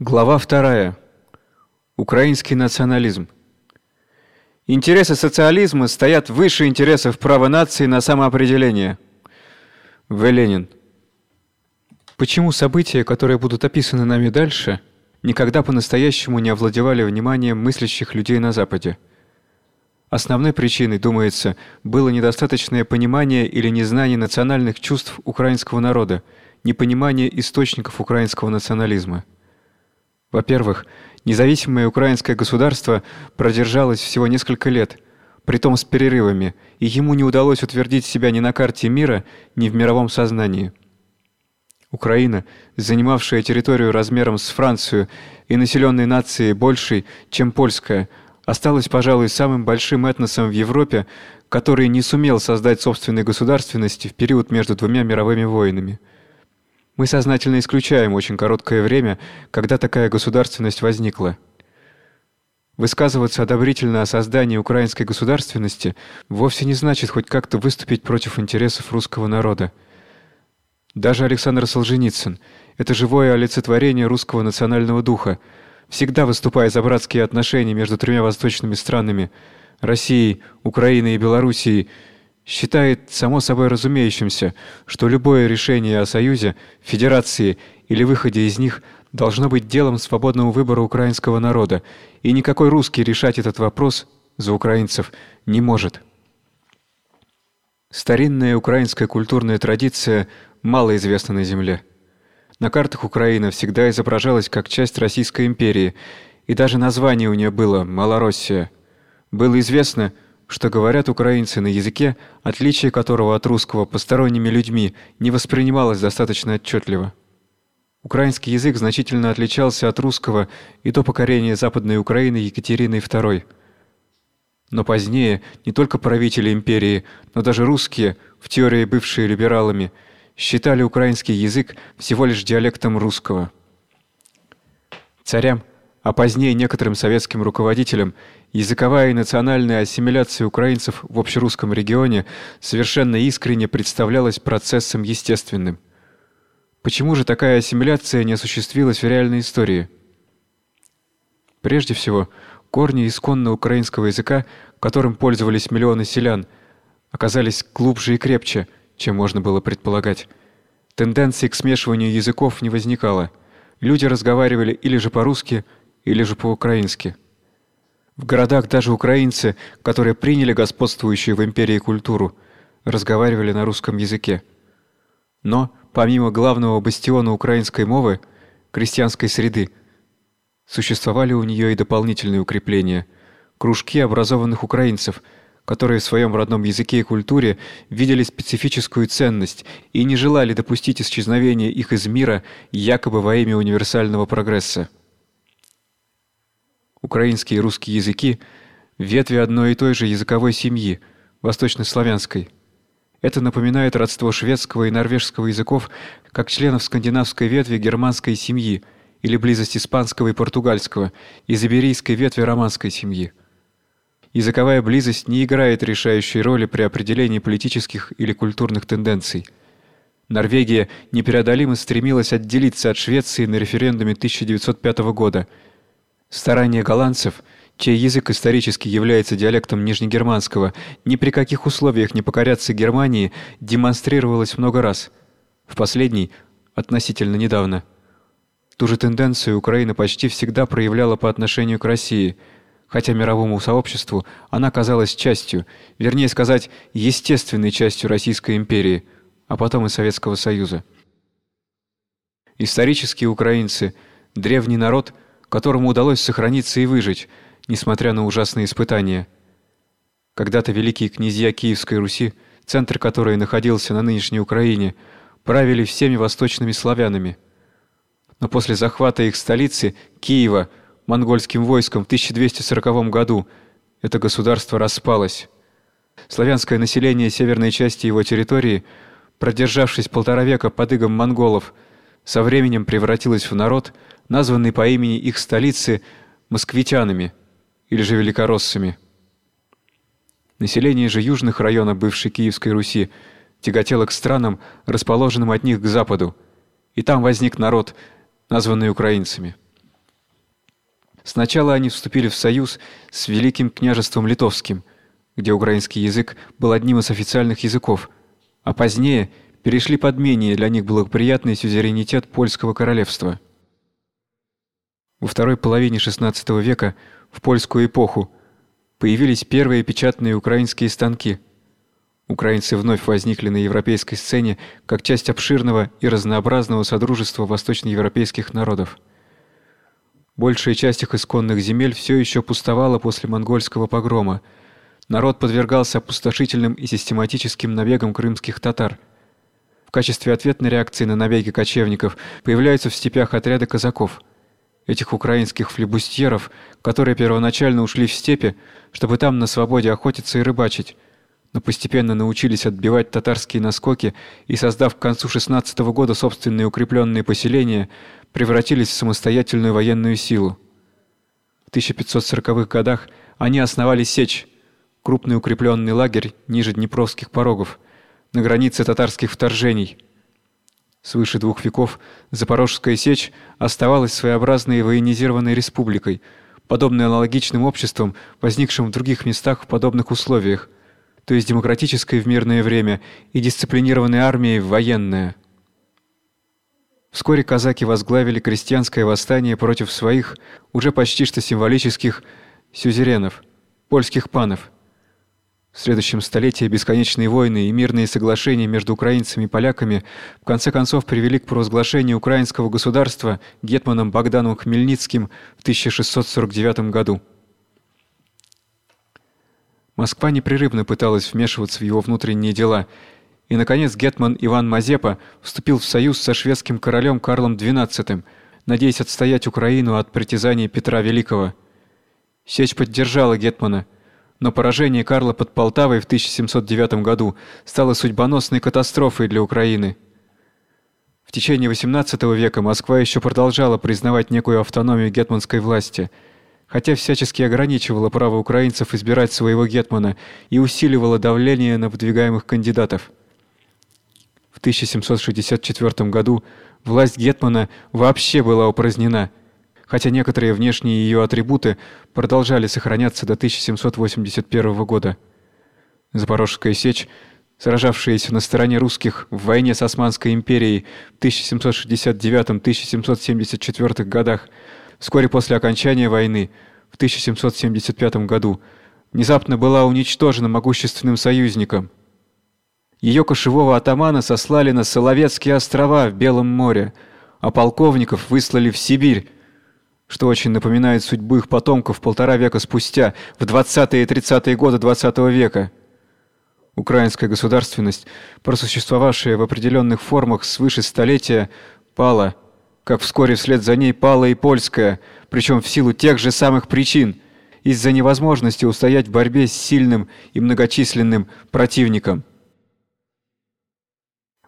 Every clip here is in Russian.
Глава вторая. Украинский национализм. Интересы социализма стоят выше интересов права нации на самоопределение. В. Ленин. Почему события, которые будут описаны нами дальше, никогда по-настоящему не овладевали вниманием мыслящих людей на Западе? Основной причиной, думается, было недостаточное понимание или незнание национальных чувств украинского народа, непонимание источников украинского национализма. Во-первых, независимое украинское государство продержалось всего несколько лет, притом с перерывами, и ему не удалось утвердить себя ни на карте мира, ни в мировом сознании. Украина, занимавшая территорию размером с Францию и населенной нацией большей, чем польская, осталась, пожалуй, самым большим этносом в Европе, который не сумел создать собственной государственности в период между двумя мировыми войнами. Мы сознательно исключаем очень короткое время, когда такая государственность возникла. Высказываться одобрительно о создании украинской государственности вовсе не значит хоть как-то выступить против интересов русского народа. Даже Александр Солженицын это живое олицетворение русского национального духа, всегда выступая за братские отношения между тремя восточными странами Россией, Украиной и Белоруссией считает само собой разумеющимся, что любое решение о союзе, федерации или выходе из них должно быть делом свободного выбора украинского народа, и никакой русский решать этот вопрос за украинцев не может. Старинная украинская культурная традиция мало известна на земле. На картах Украина всегда изображалась как часть Российской империи, и даже название у нее было Малороссия. Было известно, что что говорят украинцы на языке, отличие которого от русского посторонними людьми не воспринималось достаточно отчетливо. Украинский язык значительно отличался от русского и до покорения Западной Украины Екатериной II. Но позднее не только правители империи, но даже русские, в теории бывшие либералами, считали украинский язык всего лишь диалектом русского. Царям а позднее некоторым советским руководителям языковая и национальная ассимиляция украинцев в общерусском регионе совершенно искренне представлялась процессом естественным. Почему же такая ассимиляция не осуществилась в реальной истории? Прежде всего, корни исконно украинского языка, которым пользовались миллионы селян, оказались глубже и крепче, чем можно было предполагать. Тенденции к смешиванию языков не возникало. Люди разговаривали или же по-русски, или же по-украински. В городах даже украинцы, которые приняли господствующую в империи культуру, разговаривали на русском языке. Но помимо главного бастиона украинской мовы, крестьянской среды, существовали у нее и дополнительные укрепления кружки образованных украинцев, которые в своем родном языке и культуре видели специфическую ценность и не желали допустить исчезновения их из мира якобы во имя универсального прогресса. Украинский и русский языки ветви одной и той же языковой семьи, восточнославянской. Это напоминает родство шведского и норвежского языков как членов скандинавской ветви германской семьи или близость испанского и португальского, из иберийской ветви романской семьи. Языковая близость не играет решающей роли при определении политических или культурных тенденций. Норвегия непреодолимо стремилась отделиться от Швеции на референдуме 1905 года – Старания голландцев, чей язык исторически является диалектом нижнегерманского, ни при каких условиях не покоряться Германии, демонстрировалось много раз. В последний относительно недавно. Ту же тенденцию Украина почти всегда проявляла по отношению к России, хотя мировому сообществу она казалась частью, вернее сказать, естественной частью Российской империи, а потом и Советского Союза. Исторические украинцы, древний народ – которому удалось сохраниться и выжить, несмотря на ужасные испытания. Когда-то великие князья Киевской Руси, центр которой находился на нынешней Украине, правили всеми восточными славянами. Но после захвата их столицы Киева монгольским войском в 1240 году это государство распалось. Славянское население северной части его территории, продержавшись полтора века под игом монголов, со временем превратилось в народ, названный по имени их столицы москвитянами или же великороссами. Население же южных районов бывшей Киевской Руси тяготело к странам, расположенным от них к западу, и там возник народ, названный украинцами. Сначала они вступили в союз с Великим княжеством Литовским, где украинский язык был одним из официальных языков, а позднее перешли под менее для них благоприятный сюзеренитет польского королевства. Во второй половине XVI века в польскую эпоху появились первые печатные украинские станки. Украинцы вновь возникли на европейской сцене как часть обширного и разнообразного содружества восточноевропейских народов. Большая часть их исконных земель все еще пустовала после монгольского погрома. Народ подвергался опустошительным и систематическим набегам крымских татар. В качестве ответной реакции на набеги кочевников появляются в степях отряды казаков – этих украинских флебустьеров, которые первоначально ушли в степи, чтобы там на свободе охотиться и рыбачить, но постепенно научились отбивать татарские наскоки и, создав к концу 16 -го года собственные укрепленные поселения, превратились в самостоятельную военную силу. В 1540-х годах они основали Сечь, крупный укрепленный лагерь ниже Днепровских порогов, на границе татарских вторжений – Свыше двух веков Запорожская сечь оставалась своеобразной военизированной республикой, подобной аналогичным обществам, возникшим в других местах в подобных условиях, то есть демократической в мирное время и дисциплинированной армией в военное. Вскоре казаки возглавили крестьянское восстание против своих уже почти что символических сюзеренов, польских панов – следующем столетии бесконечные войны и мирные соглашения между украинцами и поляками в конце концов привели к провозглашению украинского государства гетманом Богданом Хмельницким в 1649 году. Москва непрерывно пыталась вмешиваться в его внутренние дела, и наконец гетман Иван Мазепа вступил в союз со шведским королем Карлом XII, надеясь отстоять Украину от притязаний Петра Великого. Сечь поддержала гетмана – но поражение Карла под Полтавой в 1709 году стало судьбоносной катастрофой для Украины. В течение XVIII века Москва еще продолжала признавать некую автономию гетманской власти, хотя всячески ограничивала право украинцев избирать своего гетмана и усиливала давление на выдвигаемых кандидатов. В 1764 году власть гетмана вообще была упразднена – хотя некоторые внешние ее атрибуты продолжали сохраняться до 1781 года. Запорожская сечь, сражавшаяся на стороне русских в войне с Османской империей в 1769-1774 годах, вскоре после окончания войны в 1775 году, внезапно была уничтожена могущественным союзником. Ее кошевого атамана сослали на Соловецкие острова в Белом море, а полковников выслали в Сибирь, что очень напоминает судьбу их потомков полтора века спустя, в 20-е и 30-е годы 20 -го века. Украинская государственность, просуществовавшая в определенных формах свыше столетия, пала, как вскоре вслед за ней пала и польская, причем в силу тех же самых причин, из-за невозможности устоять в борьбе с сильным и многочисленным противником.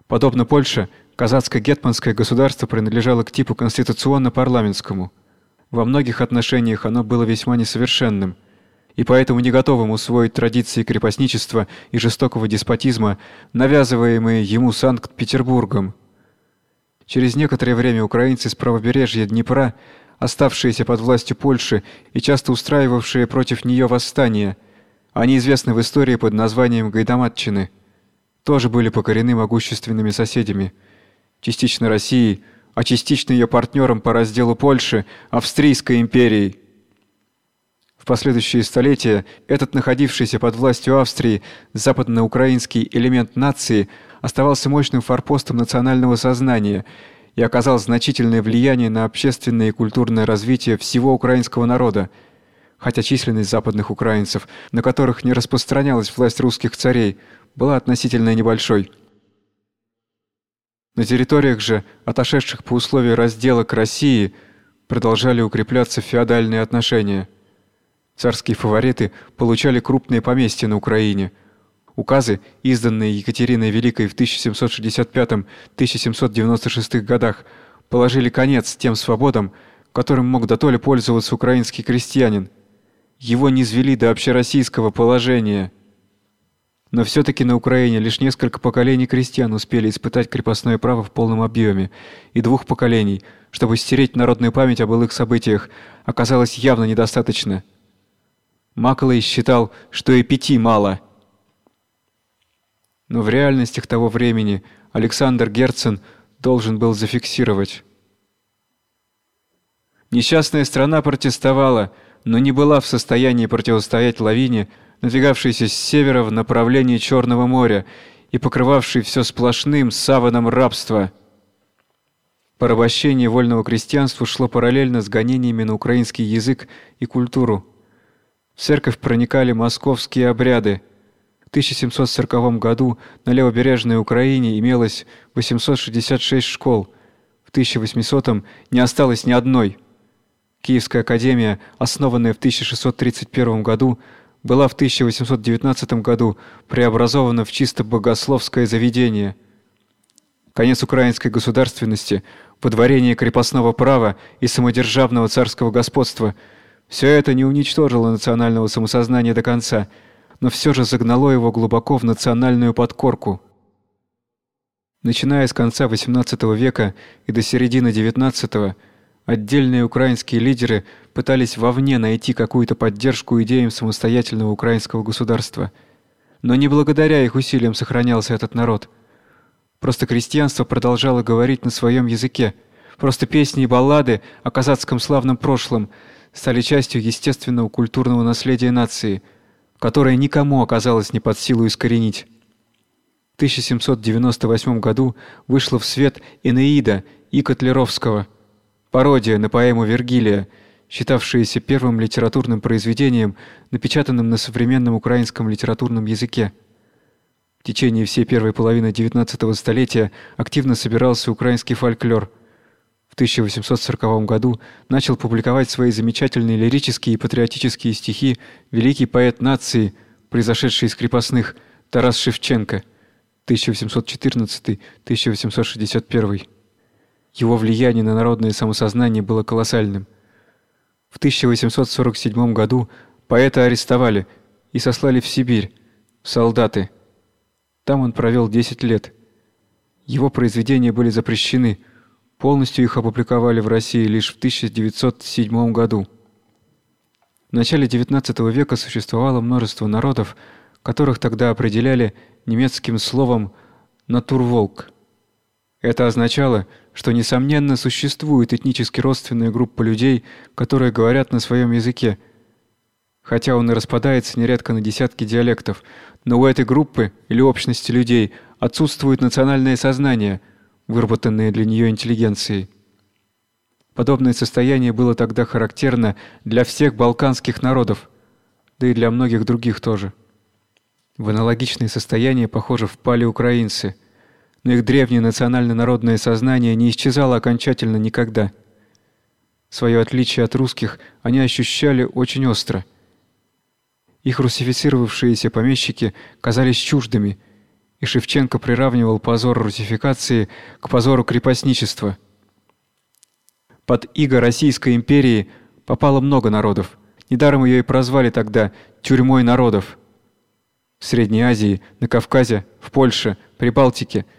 Подобно Польше, казацко-гетманское государство принадлежало к типу конституционно-парламентскому – во многих отношениях оно было весьма несовершенным, и поэтому не готовым усвоить традиции крепостничества и жестокого деспотизма, навязываемые ему Санкт-Петербургом. Через некоторое время украинцы с правобережья Днепра, оставшиеся под властью Польши и часто устраивавшие против нее восстания, они известны в истории под названием Гайдаматчины, тоже были покорены могущественными соседями, частично Россией, а частично ее партнером по разделу Польши Австрийской империей. В последующие столетия этот находившийся под властью Австрии западноукраинский элемент нации оставался мощным форпостом национального сознания и оказал значительное влияние на общественное и культурное развитие всего украинского народа, хотя численность западных украинцев, на которых не распространялась власть русских царей, была относительно небольшой. На территориях же, отошедших по условию раздела к России, продолжали укрепляться феодальные отношения. Царские фавориты получали крупные поместья на Украине. Указы, изданные Екатериной Великой в 1765-1796 годах, положили конец тем свободам, которым мог дотоле пользоваться украинский крестьянин. Его низвели до общероссийского положения – но все таки на Украине лишь несколько поколений крестьян успели испытать крепостное право в полном объеме, и двух поколений чтобы стереть народную память о былых событиях, оказалось явно недостаточно. Маклей считал, что и пяти мало. Но в реальностях того времени Александр Герцен должен был зафиксировать. Несчастная страна протестовала, но не была в состоянии противостоять лавине, надвигавшейся с севера в направлении Черного моря и покрывавшей все сплошным саваном рабства. Порабощение вольного крестьянства шло параллельно с гонениями на украинский язык и культуру. В церковь проникали московские обряды. В 1740 году на левобережной Украине имелось 866 школ. В 1800 не осталось ни одной. Киевская академия, основанная в 1631 году, была в 1819 году преобразована в чисто богословское заведение. Конец украинской государственности, подворение крепостного права и самодержавного царского господства все это не уничтожило национального самосознания до конца, но все же загнало его глубоко в национальную подкорку. Начиная с конца XVIII века и до середины XIX Отдельные украинские лидеры пытались вовне найти какую-то поддержку идеям самостоятельного украинского государства. Но не благодаря их усилиям сохранялся этот народ. Просто крестьянство продолжало говорить на своем языке. Просто песни и баллады о казацком славном прошлом стали частью естественного культурного наследия нации, которое никому оказалось не под силу искоренить. В 1798 году вышла в свет Энеида И. Котлеровского – Пародия на поэму Вергилия, считавшаяся первым литературным произведением, напечатанным на современном украинском литературном языке. В течение всей первой половины XIX столетия активно собирался украинский фольклор. В 1840 году начал публиковать свои замечательные лирические и патриотические стихи великий поэт нации, произошедший из крепостных, Тарас Шевченко 1814-1861. Его влияние на народное самосознание было колоссальным. В 1847 году поэта арестовали и сослали в Сибирь, в солдаты. Там он провел 10 лет. Его произведения были запрещены. Полностью их опубликовали в России лишь в 1907 году. В начале XIX века существовало множество народов, которых тогда определяли немецким словом натурволк. Это означало, что несомненно существует этнически родственная группа людей, которые говорят на своем языке. Хотя он и распадается нередко на десятки диалектов, но у этой группы или общности людей отсутствует национальное сознание, выработанное для нее интеллигенцией. Подобное состояние было тогда характерно для всех балканских народов, да и для многих других тоже. В аналогичное состояние, похоже, впали украинцы – но их древнее национально-народное сознание не исчезало окончательно никогда. Свое отличие от русских они ощущали очень остро. Их русифицировавшиеся помещики казались чуждыми, и Шевченко приравнивал позор русификации к позору крепостничества. Под иго Российской империи попало много народов. Недаром ее и прозвали тогда тюрьмой народов. В Средней Азии, на Кавказе, в Польше, Прибалтике –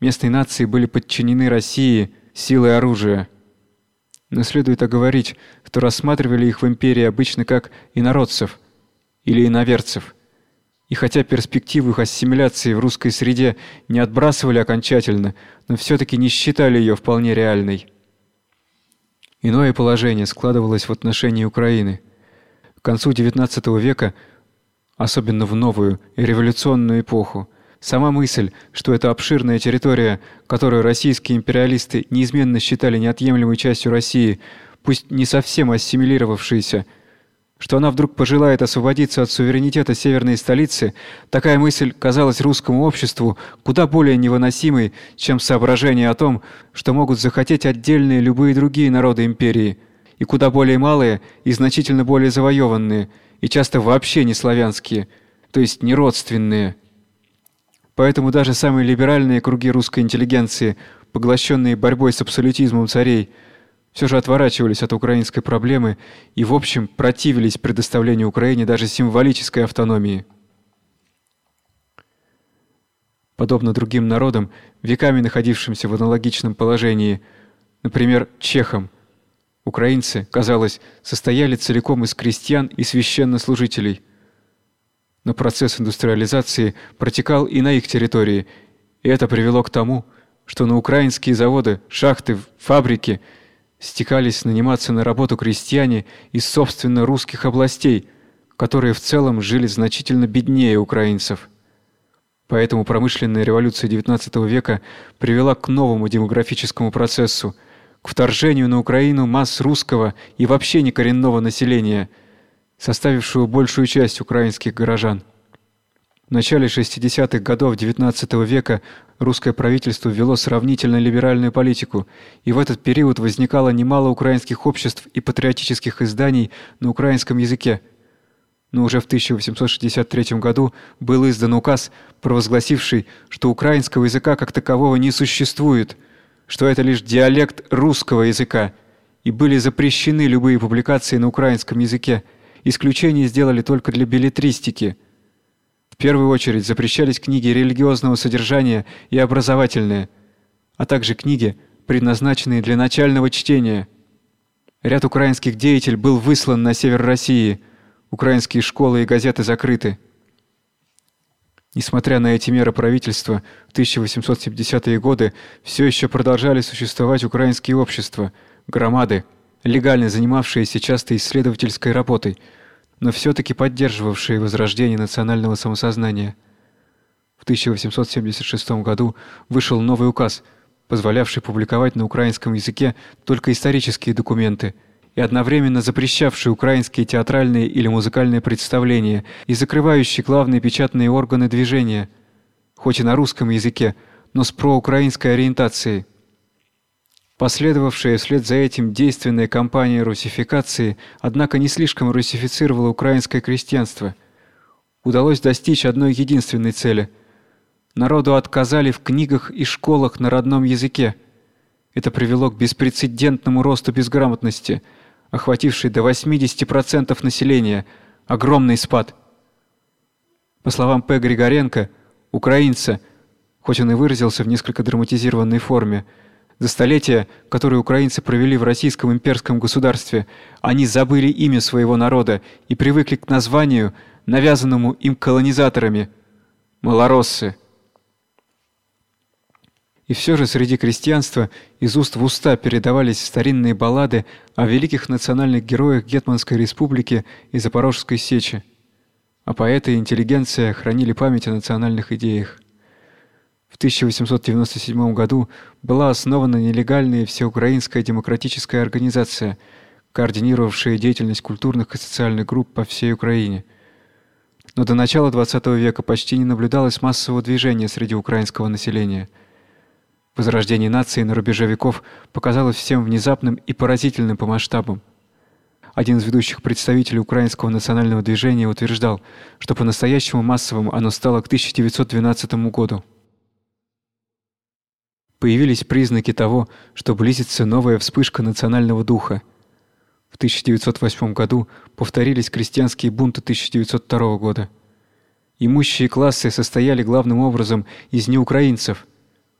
Местные нации были подчинены России силой оружия. Но следует оговорить, что рассматривали их в империи обычно как инородцев или иноверцев. И хотя перспективу их ассимиляции в русской среде не отбрасывали окончательно, но все таки не считали ее вполне реальной. Иное положение складывалось в отношении Украины. К концу XIX века, особенно в новую революционную эпоху, Сама мысль, что эта обширная территория, которую российские империалисты неизменно считали неотъемлемой частью России, пусть не совсем ассимилировавшейся, что она вдруг пожелает освободиться от суверенитета северной столицы, такая мысль казалась русскому обществу куда более невыносимой, чем соображение о том, что могут захотеть отдельные любые другие народы империи, и куда более малые и значительно более завоеванные, и часто вообще не славянские, то есть не родственные. Поэтому даже самые либеральные круги русской интеллигенции, поглощенные борьбой с абсолютизмом царей, все же отворачивались от украинской проблемы и в общем противились предоставлению Украине даже символической автономии. Подобно другим народам, веками находившимся в аналогичном положении, например, чехам. Украинцы, казалось, состояли целиком из крестьян и священнослужителей. Но процесс индустриализации протекал и на их территории, и это привело к тому, что на украинские заводы, шахты, фабрики стекались наниматься на работу крестьяне из собственно русских областей, которые в целом жили значительно беднее украинцев. Поэтому промышленная революция XIX века привела к новому демографическому процессу, к вторжению на Украину масс русского и вообще некоренного населения, составившего большую часть украинских горожан. В начале 60-х годов XIX века русское правительство вело сравнительно либеральную политику, и в этот период возникало немало украинских обществ и патриотических изданий на украинском языке. Но уже в 1863 году был издан указ, провозгласивший, что украинского языка как такового не существует, что это лишь диалект русского языка, и были запрещены любые публикации на украинском языке. Исключение сделали только для беллетристики – в первую очередь запрещались книги религиозного содержания и образовательные, а также книги, предназначенные для начального чтения. Ряд украинских деятелей был выслан на север России. Украинские школы и газеты закрыты. Несмотря на эти меры правительства, в 1870-е годы все еще продолжали существовать украинские общества, громады, легально занимавшиеся часто исследовательской работой – но все таки поддерживавшие возрождение национального самосознания. В 1876 году вышел новый указ, позволявший публиковать на украинском языке только исторические документы и одновременно запрещавший украинские театральные или музыкальные представления и закрывающий главные печатные органы движения, хоть и на русском языке, но с проукраинской ориентацией. Последовавшая вслед за этим действенная кампания русификации, однако не слишком русифицировала украинское крестьянство. Удалось достичь одной единственной цели. Народу отказали в книгах и школах на родном языке. Это привело к беспрецедентному росту безграмотности, охватившей до 80% населения, огромный спад. По словам П. Григоренко, украинцы, хоть он и выразился в несколько драматизированной форме, за столетия, которые украинцы провели в российском имперском государстве, они забыли имя своего народа и привыкли к названию, навязанному им колонизаторами малороссы. И все же среди крестьянства из уст в уста передавались старинные баллады о великих национальных героях Гетманской республики и Запорожской сечи. А поэты и интеллигенция хранили память о национальных идеях. В 1897 году была основана нелегальная всеукраинская демократическая организация, координировавшая деятельность культурных и социальных групп по всей Украине. Но до начала XX века почти не наблюдалось массового движения среди украинского населения. Возрождение нации на рубеже веков показалось всем внезапным и поразительным по масштабам. Один из ведущих представителей украинского национального движения утверждал, что по-настоящему массовым оно стало к 1912 году появились признаки того, что близится новая вспышка национального духа. В 1908 году повторились крестьянские бунты 1902 года. Имущие классы состояли главным образом из неукраинцев.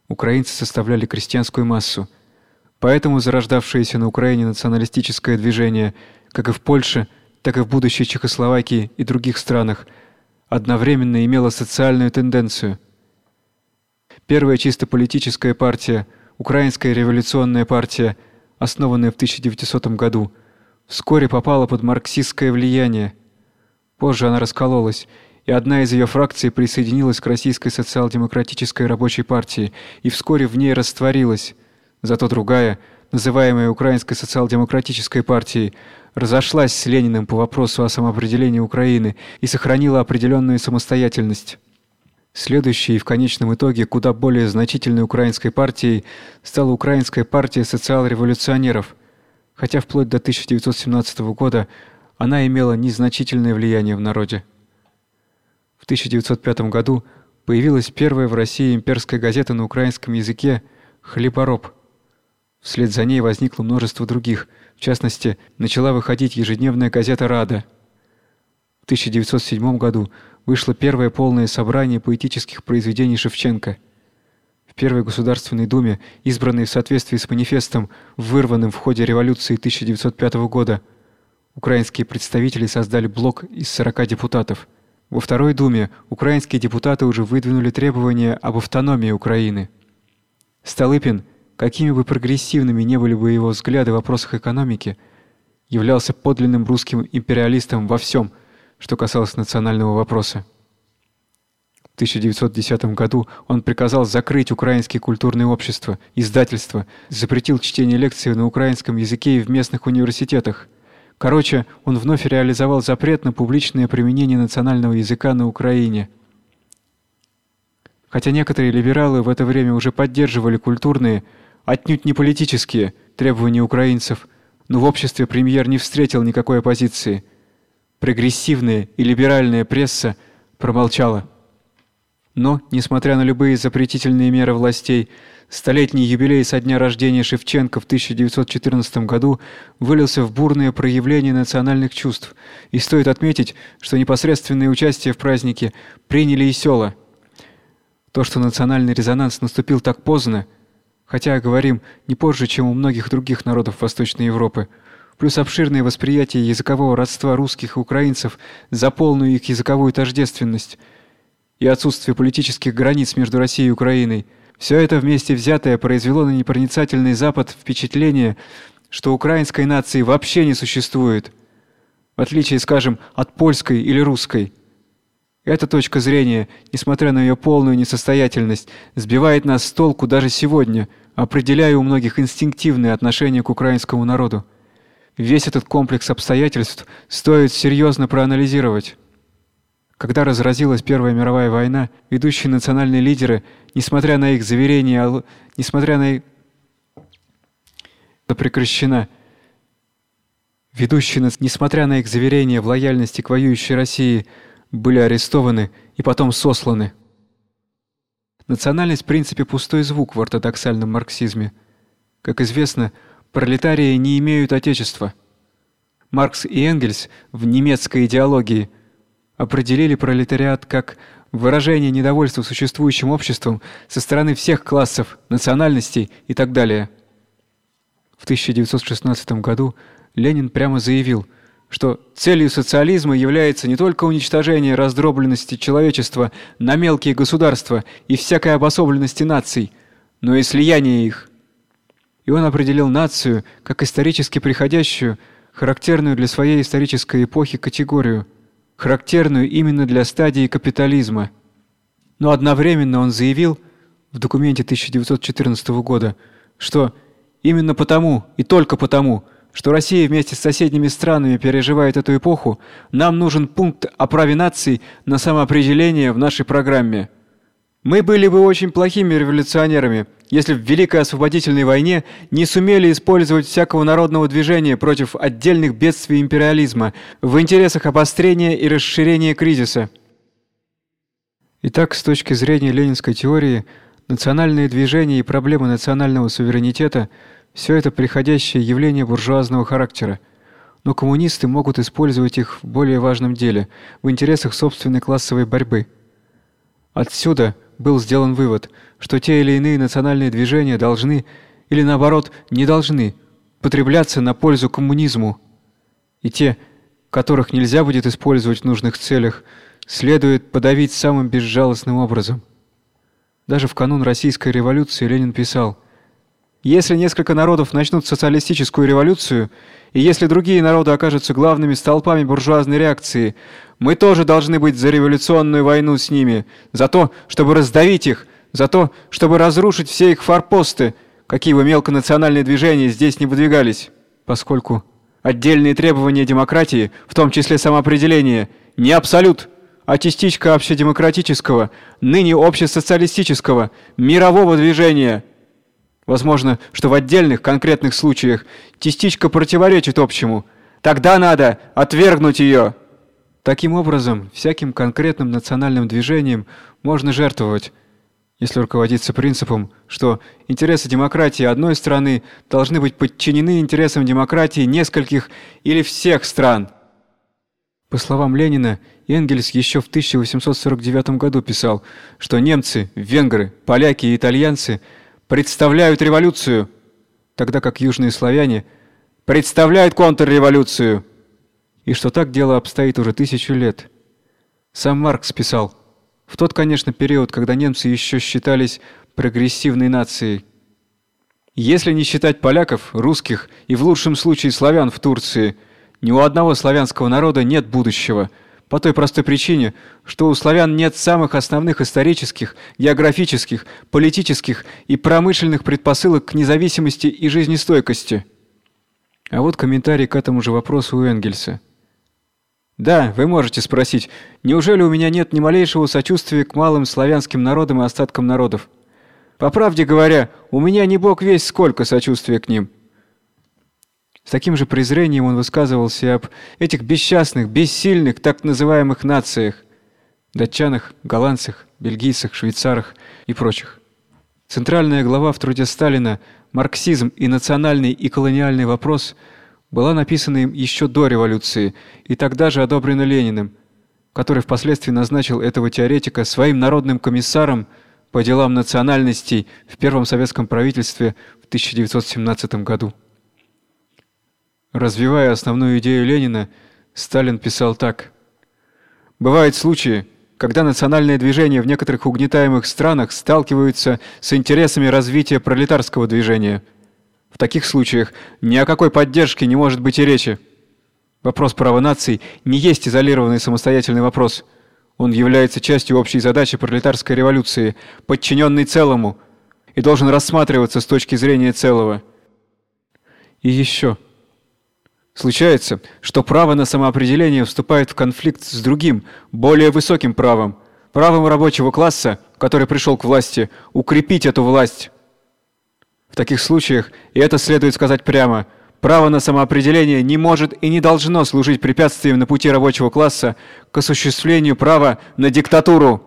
Украинцы составляли крестьянскую массу. Поэтому зарождавшееся на Украине националистическое движение, как и в Польше, так и в будущей Чехословакии и других странах, одновременно имело социальную тенденцию – Первая чисто политическая партия, Украинская революционная партия, основанная в 1900 году, вскоре попала под марксистское влияние. Позже она раскололась, и одна из ее фракций присоединилась к Российской социал-демократической рабочей партии и вскоре в ней растворилась. Зато другая, называемая Украинской социал-демократической партией, разошлась с Лениным по вопросу о самоопределении Украины и сохранила определенную самостоятельность. Следующей и в конечном итоге куда более значительной украинской партией стала Украинская партия социал-революционеров, хотя вплоть до 1917 года она имела незначительное влияние в народе. В 1905 году появилась первая в России имперская газета на украинском языке Хлебороб. Вслед за ней возникло множество других, в частности, начала выходить ежедневная газета Рада. В 1907 году вышло первое полное собрание поэтических произведений Шевченко. В Первой Государственной Думе, избранной в соответствии с манифестом, вырванным в ходе революции 1905 года, украинские представители создали блок из 40 депутатов. Во Второй Думе украинские депутаты уже выдвинули требования об автономии Украины. Столыпин, какими бы прогрессивными не были бы его взгляды в вопросах экономики, являлся подлинным русским империалистом во всем, что касалось национального вопроса. 1910 году он приказал закрыть украинские культурные общества, издательства, запретил чтение лекций на украинском языке и в местных университетах. Короче, он вновь реализовал запрет на публичное применение национального языка на Украине. Хотя некоторые либералы в это время уже поддерживали культурные, отнюдь не политические требования украинцев, но в обществе премьер не встретил никакой оппозиции. Прогрессивная и либеральная пресса промолчала. Но, несмотря на любые запретительные меры властей, столетний юбилей со дня рождения Шевченко в 1914 году вылился в бурное проявление национальных чувств. И стоит отметить, что непосредственное участие в празднике приняли и села. То, что национальный резонанс наступил так поздно, хотя, говорим, не позже, чем у многих других народов Восточной Европы, плюс обширное восприятие языкового родства русских и украинцев за полную их языковую тождественность – и отсутствие политических границ между Россией и Украиной, все это вместе взятое произвело на непроницательный Запад впечатление, что украинской нации вообще не существует, в отличие, скажем, от польской или русской. Эта точка зрения, несмотря на ее полную несостоятельность, сбивает нас с толку даже сегодня, определяя у многих инстинктивное отношение к украинскому народу. Весь этот комплекс обстоятельств стоит серьезно проанализировать. Когда разразилась Первая мировая война, ведущие национальные лидеры, несмотря на их заверения, несмотря на их прекращена ведущие, несмотря на их заверения в лояльности к воюющей России, были арестованы и потом сосланы. Национальность в принципе пустой звук в ортодоксальном марксизме. Как известно, пролетарии не имеют отечества. Маркс и Энгельс в немецкой идеологии – определили пролетариат как выражение недовольства существующим обществом со стороны всех классов, национальностей и так далее. В 1916 году Ленин прямо заявил, что целью социализма является не только уничтожение раздробленности человечества на мелкие государства и всякой обособленности наций, но и слияние их. И он определил нацию как исторически приходящую, характерную для своей исторической эпохи категорию – характерную именно для стадии капитализма. Но одновременно он заявил в документе 1914 года, что именно потому и только потому, что Россия вместе с соседними странами переживает эту эпоху, нам нужен пункт о праве наций на самоопределение в нашей программе. Мы были бы очень плохими революционерами, если в Великой освободительной войне не сумели использовать всякого народного движения против отдельных бедствий империализма в интересах обострения и расширения кризиса. Итак, с точки зрения ленинской теории, национальные движения и проблемы национального суверенитета все это приходящее явление буржуазного характера. Но коммунисты могут использовать их в более важном деле в интересах собственной классовой борьбы. Отсюда был сделан вывод, что те или иные национальные движения должны или наоборот не должны потребляться на пользу коммунизму, и те, которых нельзя будет использовать в нужных целях, следует подавить самым безжалостным образом. Даже в канун российской революции Ленин писал: если несколько народов начнут социалистическую революцию, и если другие народы окажутся главными столпами буржуазной реакции, мы тоже должны быть за революционную войну с ними, за то, чтобы раздавить их, за то, чтобы разрушить все их форпосты, какие бы мелконациональные движения здесь не выдвигались, поскольку отдельные требования демократии, в том числе самоопределение, не абсолют, а частичка общедемократического, ныне общесоциалистического, мирового движения – Возможно, что в отдельных конкретных случаях частичка противоречит общему. Тогда надо отвергнуть ее. Таким образом, всяким конкретным национальным движением можно жертвовать, если руководиться принципом, что интересы демократии одной страны должны быть подчинены интересам демократии нескольких или всех стран. По словам Ленина, Энгельс еще в 1849 году писал, что немцы, венгры, поляки и итальянцы представляют революцию, тогда как южные славяне представляют контрреволюцию, и что так дело обстоит уже тысячу лет. Сам Маркс писал: в тот, конечно, период, когда немцы еще считались прогрессивной нацией. Если не считать поляков, русских и в лучшем случае славян в Турции – ни у одного славянского народа нет будущего, по той простой причине, что у славян нет самых основных исторических, географических, политических и промышленных предпосылок к независимости и жизнестойкости. А вот комментарий к этому же вопросу у Энгельса. Да, вы можете спросить, неужели у меня нет ни малейшего сочувствия к малым славянским народам и остаткам народов? По правде говоря, у меня не бог весь сколько сочувствия к ним. С таким же презрением он высказывался об этих бесчастных, бессильных так называемых нациях датчанах, голландцах, бельгийцах, швейцарах и прочих. Центральная глава в труде Сталина Марксизм и национальный и колониальный вопрос была написана им еще до революции и тогда же одобрена Лениным, который впоследствии назначил этого теоретика своим народным комиссаром по делам национальностей в первом советском правительстве в 1917 году. Развивая основную идею Ленина, Сталин писал так: Бывают случаи, когда национальные движения в некоторых угнетаемых странах сталкиваются с интересами развития пролетарского движения. В таких случаях ни о какой поддержке не может быть и речи. Вопрос права наций не есть изолированный самостоятельный вопрос. Он является частью общей задачи пролетарской революции, подчиненной целому, и должен рассматриваться с точки зрения целого. И еще Случается, что право на самоопределение вступает в конфликт с другим, более высоким правом, правом рабочего класса, который пришел к власти, укрепить эту власть. В таких случаях, и это следует сказать прямо, право на самоопределение не может и не должно служить препятствием на пути рабочего класса к осуществлению права на диктатуру.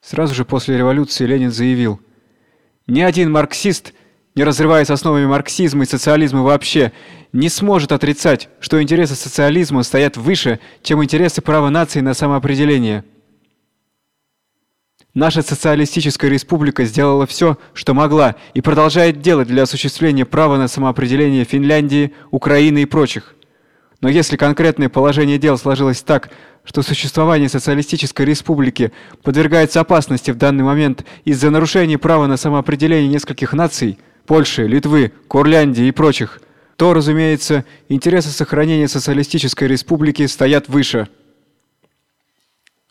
Сразу же после революции Ленин заявил: "Ни один марксист не разрывая с основами марксизма и социализма вообще, не сможет отрицать, что интересы социализма стоят выше, чем интересы права нации на самоопределение. Наша социалистическая республика сделала все, что могла и продолжает делать для осуществления права на самоопределение Финляндии, Украины и прочих. Но если конкретное положение дел сложилось так, что существование социалистической республики подвергается опасности в данный момент из-за нарушения права на самоопределение нескольких наций – Польши, Литвы, Курляндии и прочих, то, разумеется, интересы сохранения социалистической республики стоят выше.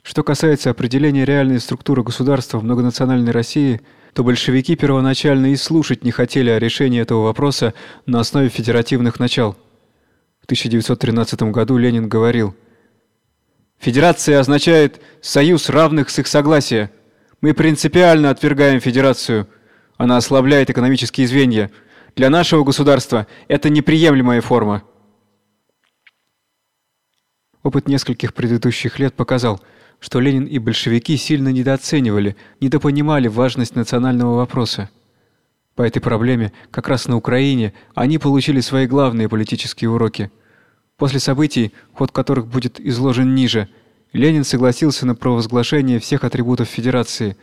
Что касается определения реальной структуры государства в многонациональной России, то большевики первоначально и слушать не хотели о решении этого вопроса на основе федеративных начал. В 1913 году Ленин говорил: Федерация означает союз равных с их согласия. Мы принципиально отвергаем федерацию. Она ослабляет экономические звенья. Для нашего государства это неприемлемая форма. Опыт нескольких предыдущих лет показал, что Ленин и большевики сильно недооценивали, недопонимали важность национального вопроса. По этой проблеме как раз на Украине они получили свои главные политические уроки. После событий, ход которых будет изложен ниже, Ленин согласился на провозглашение всех атрибутов федерации,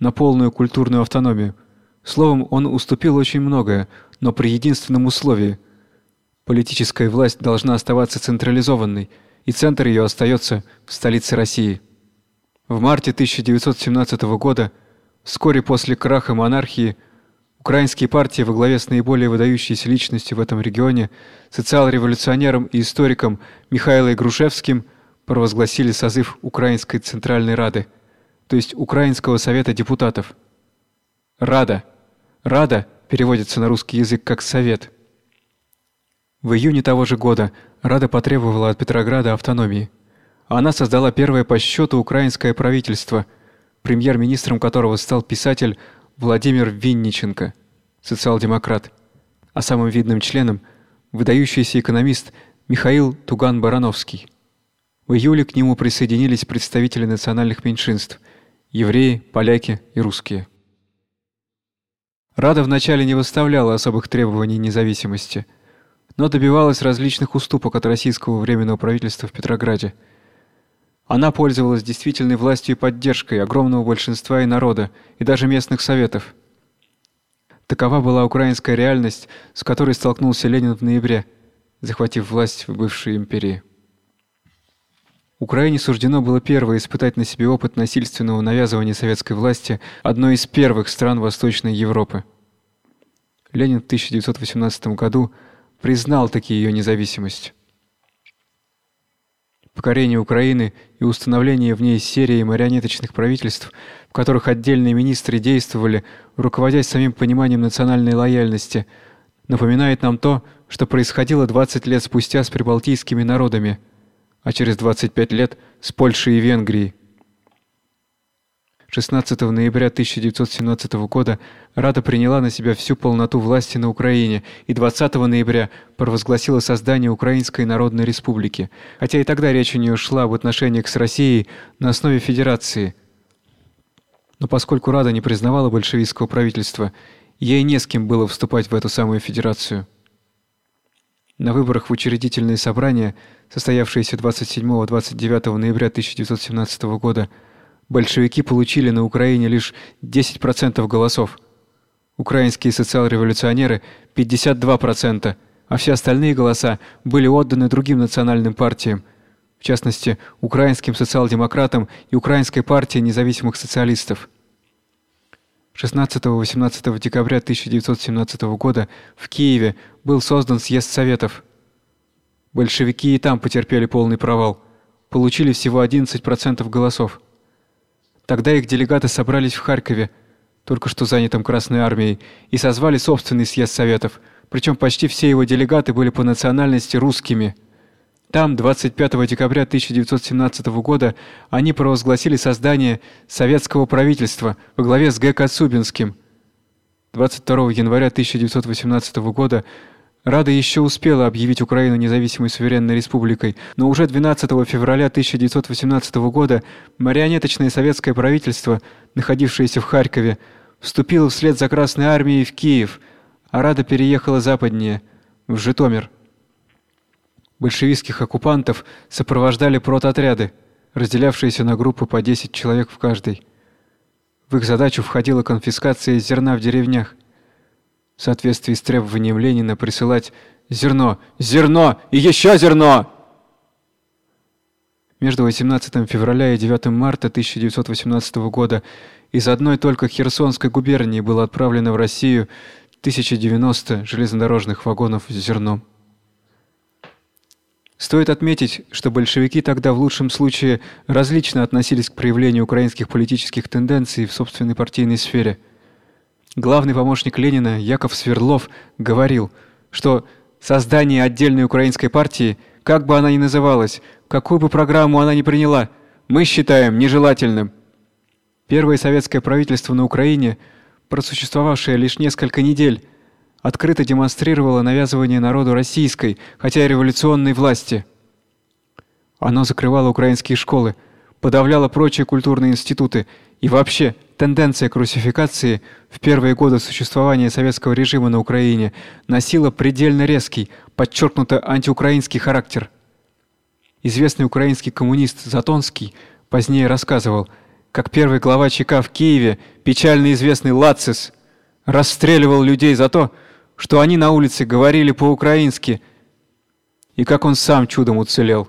на полную культурную автономию – Словом, он уступил очень многое, но при единственном условии. Политическая власть должна оставаться централизованной, и центр ее остается в столице России. В марте 1917 года, вскоре после краха монархии, украинские партии во главе с наиболее выдающейся личностью в этом регионе, социал-революционером и историком Михаилом Грушевским, провозгласили созыв Украинской Центральной Рады, то есть Украинского совета депутатов. Рада Рада переводится на русский язык как совет. В июне того же года Рада потребовала от Петрограда автономии. Она создала первое по счету украинское правительство, премьер-министром которого стал писатель Владимир Винниченко, социал-демократ, а самым видным членом выдающийся экономист Михаил Туган-Барановский. В июле к нему присоединились представители национальных меньшинств: евреи, поляки и русские. Рада вначале не выставляла особых требований независимости. Но добивалась различных уступок от российского временного правительства в Петрограде. Она пользовалась действительной властью и поддержкой огромного большинства и народа, и даже местных советов. Такова была украинская реальность, с которой столкнулся Ленин в ноябре, захватив власть в бывшей империи. Украине суждено было первой испытать на себе опыт насильственного навязывания советской власти одной из первых стран Восточной Европы. Ленин в 1918 году признал таки ее независимость. Покорение Украины и установление в ней серии марионеточных правительств, в которых отдельные министры действовали, руководясь самим пониманием национальной лояльности, напоминает нам то, что происходило 20 лет спустя с прибалтийскими народами – а через 25 лет с Польшей и Венгрией. 16 ноября 1917 года Рада приняла на себя всю полноту власти на Украине и 20 ноября провозгласила создание Украинской Народной Республики, хотя и тогда речь у нее шла об отношениях с Россией на основе федерации. Но поскольку Рада не признавала большевистского правительства, ей не с кем было вступать в эту самую федерацию. На выборах в учредительные собрания, состоявшиеся 27-29 ноября 1917 года, большевики получили на Украине лишь 10% голосов. Украинские социал-революционеры 52%, а все остальные голоса были отданы другим национальным партиям, в частности, украинским социал-демократам и Украинской партии независимых социалистов. 16-18 декабря 1917 года в Киеве был создан съезд советов. Большевики и там потерпели полный провал, получили всего 11% голосов. Тогда их делегаты собрались в Харькове, только что занятом Красной армией, и созвали собственный съезд советов, причем почти все его делегаты были по национальности русскими. Там 25 декабря 1917 года они провозгласили создание советского правительства во главе с Г. Коцюбинским. 22 января 1918 года Рада еще успела объявить Украину независимой суверенной республикой, но уже 12 февраля 1918 года марионеточное советское правительство, находившееся в Харькове, вступило вслед за Красной армией в Киев, а Рада переехала западнее, в Житомир большевистских оккупантов сопровождали протоотряды, разделявшиеся на группы по 10 человек в каждой. В их задачу входила конфискация зерна в деревнях. В соответствии с требованием Ленина присылать зерно, зерно и еще зерно. Между 18 февраля и 9 марта 1918 года из одной только Херсонской губернии было отправлено в Россию 1090 железнодорожных вагонов с зерном. Стоит отметить, что большевики тогда в лучшем случае различно относились к проявлению украинских политических тенденций в собственной партийной сфере. Главный помощник Ленина Яков Свердлов говорил, что создание отдельной украинской партии, как бы она ни называлась, какую бы программу она ни приняла, мы считаем нежелательным. Первое советское правительство на Украине, просуществовавшее лишь несколько недель, открыто демонстрировало навязывание народу российской, хотя и революционной власти. Оно закрывало украинские школы, подавляло прочие культурные институты, и вообще тенденция к русификации в первые годы существования советского режима на Украине носила предельно резкий, подчеркнуто антиукраинский характер. Известный украинский коммунист Затонский позднее рассказывал, как первый глава ЧК в Киеве, печально известный Лацис, расстреливал людей за то, что они на улице говорили по-украински, и как он сам чудом уцелел.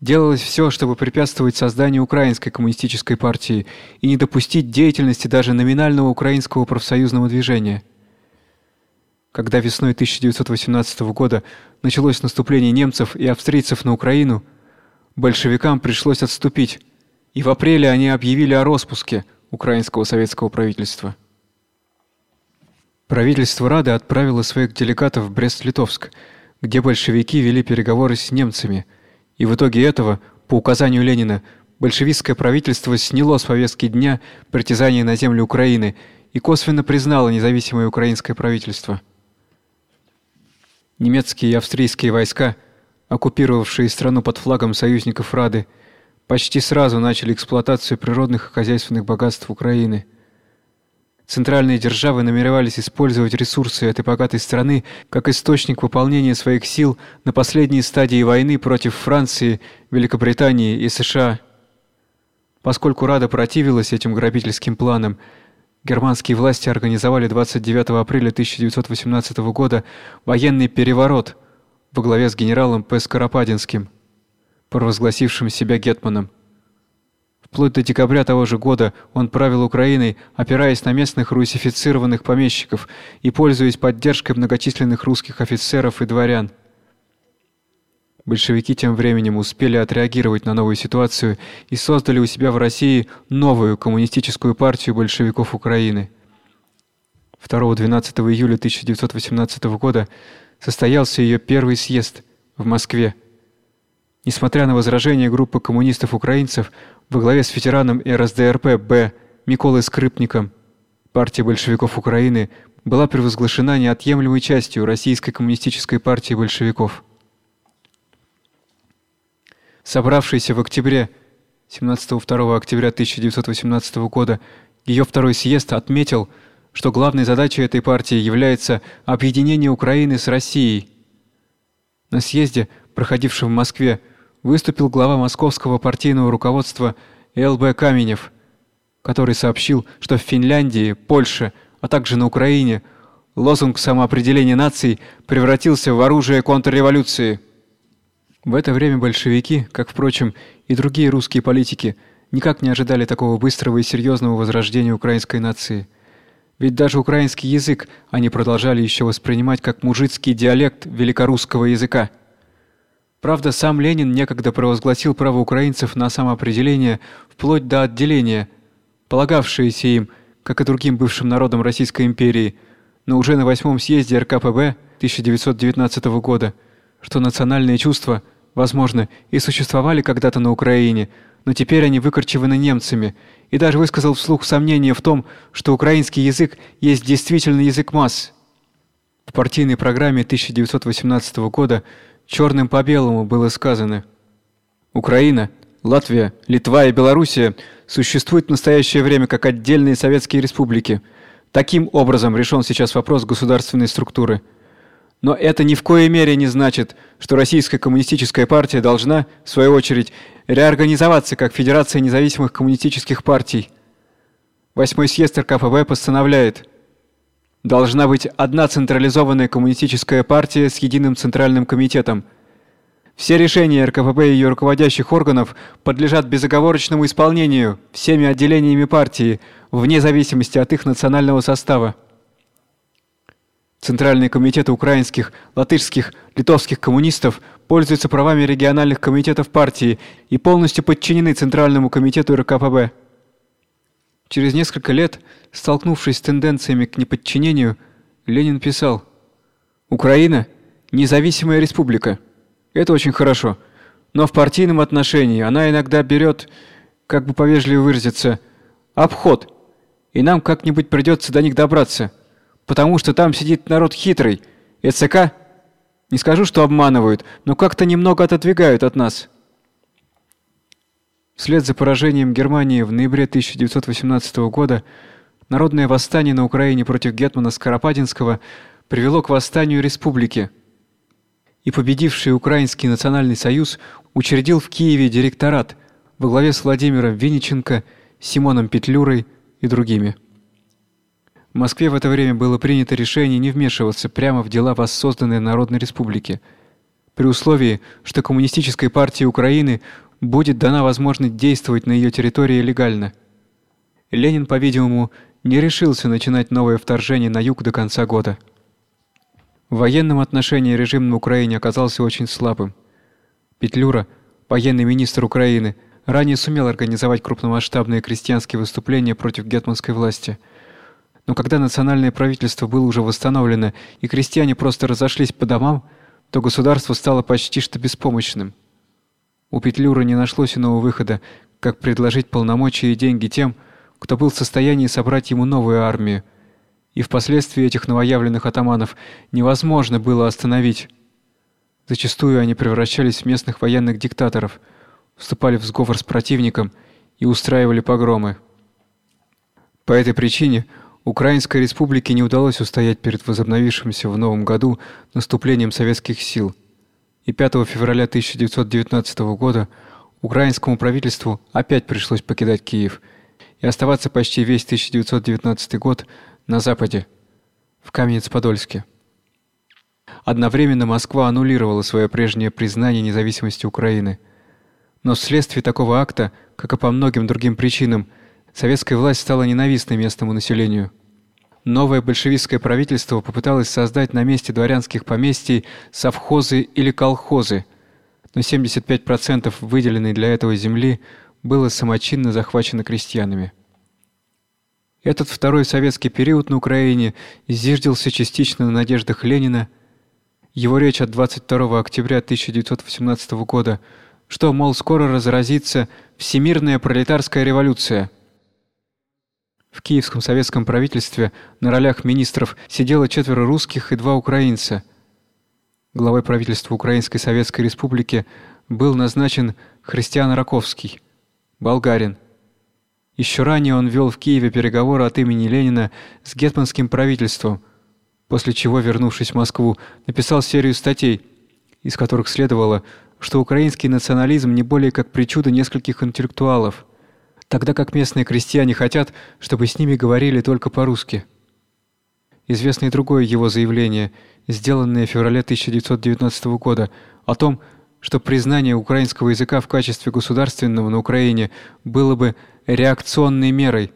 Делалось все, чтобы препятствовать созданию украинской коммунистической партии и не допустить деятельности даже номинального украинского профсоюзного движения. Когда весной 1918 года началось наступление немцев и австрийцев на Украину, большевикам пришлось отступить, и в апреле они объявили о распуске украинского советского правительства. Правительство Рады отправило своих делегатов в Брест-Литовск, где большевики вели переговоры с немцами, и в итоге этого, по указанию Ленина, большевистское правительство сняло с повестки дня притязание на землю Украины и косвенно признало независимое украинское правительство. Немецкие и австрийские войска, оккупировавшие страну под флагом союзников Рады, почти сразу начали эксплуатацию природных и хозяйственных богатств Украины – Центральные державы намеревались использовать ресурсы этой богатой страны как источник пополнения своих сил на последней стадии войны против Франции, Великобритании и США. Поскольку Рада противилась этим грабительским планам, германские власти организовали 29 апреля 1918 года военный переворот во главе с генералом П. Скоропадинским, провозгласившим себя гетманом. Вплоть до декабря того же года он правил Украиной, опираясь на местных русифицированных помещиков и пользуясь поддержкой многочисленных русских офицеров и дворян. Большевики тем временем успели отреагировать на новую ситуацию и создали у себя в России новую коммунистическую партию большевиков Украины. 2-12 июля 1918 года состоялся ее первый съезд в Москве. Несмотря на возражения группы коммунистов-украинцев во главе с ветераном РСДРП Б. Миколой Скрипником, партия большевиков Украины была провозглашена неотъемлемой частью Российской коммунистической партии большевиков. Собравшийся в октябре 17-2 октября 1918 года ее второй съезд отметил, что главной задачей этой партии является объединение Украины с Россией. На съезде, проходившем в Москве, выступил глава московского партийного руководства ЛБ Каменев, который сообщил, что в Финляндии, Польше, а также на Украине лозунг самоопределения наций превратился в оружие контрреволюции. В это время большевики, как впрочем и другие русские политики, никак не ожидали такого быстрого и серьезного возрождения украинской нации. Ведь даже украинский язык они продолжали еще воспринимать как мужицкий диалект великорусского языка. Правда, сам Ленин некогда провозгласил право украинцев на самоопределение вплоть до отделения, полагавшееся им, как и другим бывшим народам Российской империи, но уже на восьмом съезде РКПБ 1919 года, что национальные чувства, возможно, и существовали когда-то на Украине, но теперь они выкорчеваны немцами, и даже высказал вслух сомнение в том, что украинский язык есть действительно язык масс. В партийной программе 1918 года черным по белому было сказано: Украина, Латвия, Литва и Белоруссия существуют в настоящее время как отдельные советские республики. Таким образом решен сейчас вопрос государственной структуры. Но это ни в коей мере не значит, что Российская коммунистическая партия должна, в свою очередь, реорганизоваться как Федерация независимых коммунистических партий. Восьмой съезд РКПБ постановляет: Должна быть одна централизованная коммунистическая партия с единым центральным комитетом. Все решения РКПБ и ее руководящих органов подлежат безоговорочному исполнению всеми отделениями партии, вне зависимости от их национального состава. Центральные комитеты украинских, латышских, литовских коммунистов пользуются правами региональных комитетов партии и полностью подчинены Центральному комитету РКПБ. Через несколько лет, столкнувшись с тенденциями к неподчинению, Ленин писал: "Украина независимая республика. Это очень хорошо, но в партийном отношении она иногда берет, как бы повежливее выразиться, обход. И нам как-нибудь придется до них добраться, потому что там сидит народ хитрый. ЭЦК не скажу, что обманывают, но как-то немного отодвигают от нас". Вслед за поражением Германии в ноябре 1918 года народное восстание на Украине против гетмана Скоропадинского привело к восстанию республики. И победивший Украинский национальный союз учредил в Киеве директорат во главе с Владимиром Винниченко, Симоном Петлюрой и другими. В Москве в это время было принято решение не вмешиваться прямо в дела воссозданной Народной республики, при условии, что коммунистической партии Украины будет дана возможность действовать на ее территории легально. Ленин, по-видимому, не решился начинать новое вторжение на юг до конца года. В военном отношении режим на Украине оказался очень слабым. Петлюра, военный министр Украины, ранее сумел организовать крупномасштабные крестьянские выступления против гетманской власти. Но когда национальное правительство было уже восстановлено и крестьяне просто разошлись по домам, то государство стало почти что беспомощным. У Петлюры не нашлось иного выхода, как предложить полномочия и деньги тем, кто был в состоянии собрать ему новую армию. И впоследствии этих новоявленных атаманов невозможно было остановить. Зачастую они превращались в местных военных диктаторов, вступали в сговор с противником и устраивали погромы. По этой причине Украинской республике не удалось устоять перед возобновившимся в новом году наступлением советских сил. И 5 февраля 1919 года украинскому правительству опять пришлось покидать Киев и оставаться почти весь 1919 год на западе, в Каменец-Подольске. Одновременно Москва аннулировала свое прежнее признание независимости Украины. Но вследствие такого акта, как и по многим другим причинам, советская власть стала ненавистной местному населению. Новое большевистское правительство попыталось создать на месте дворянских поместий совхозы или колхозы, но 75% выделенной для этого земли было самочинно захвачено крестьянами. Этот второй советский период на Украине зиждился частично на надеждах Ленина. Его речь от 22 октября 1918 года, что мол скоро разразится всемирная пролетарская революция – в Киевском советском правительстве на ролях министров сидело четверо русских и два украинца. Главой правительства Украинской Советской Республики был назначен Христиан Раковский, болгарин. Еще ранее он вел в Киеве переговоры от имени Ленина с гетманским правительством, после чего, вернувшись в Москву, написал серию статей, из которых следовало, что украинский национализм не более как причуда нескольких интеллектуалов – тогда как местные крестьяне хотят, чтобы с ними говорили только по-русски. Известно и другое его заявление, сделанное в феврале 1919 года, о том, что признание украинского языка в качестве государственного на Украине было бы реакционной мерой,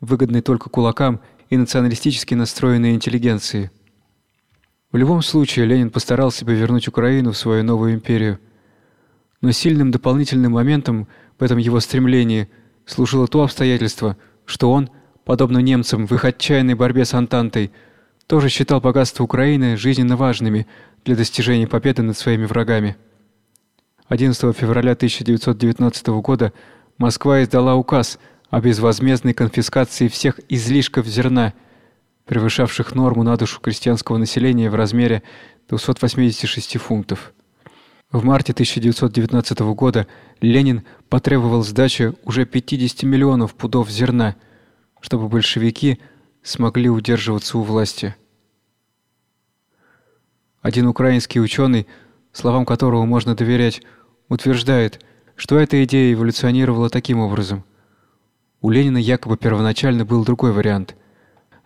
выгодной только кулакам и националистически настроенной интеллигенции. В любом случае Ленин постарался бы вернуть Украину в свою новую империю. Но сильным дополнительным моментом в этом его стремлении – служило то обстоятельство, что он, подобно немцам в их отчаянной борьбе с Антантой, тоже считал богатства Украины жизненно важными для достижения победы над своими врагами. 11 февраля 1919 года Москва издала указ о безвозмездной конфискации всех излишков зерна, превышавших норму на душу крестьянского населения в размере 286 фунтов. В марте 1919 года Ленин потребовал сдачи уже 50 миллионов пудов зерна, чтобы большевики смогли удерживаться у власти. Один украинский ученый, словам которого можно доверять, утверждает, что эта идея эволюционировала таким образом. У Ленина якобы первоначально был другой вариант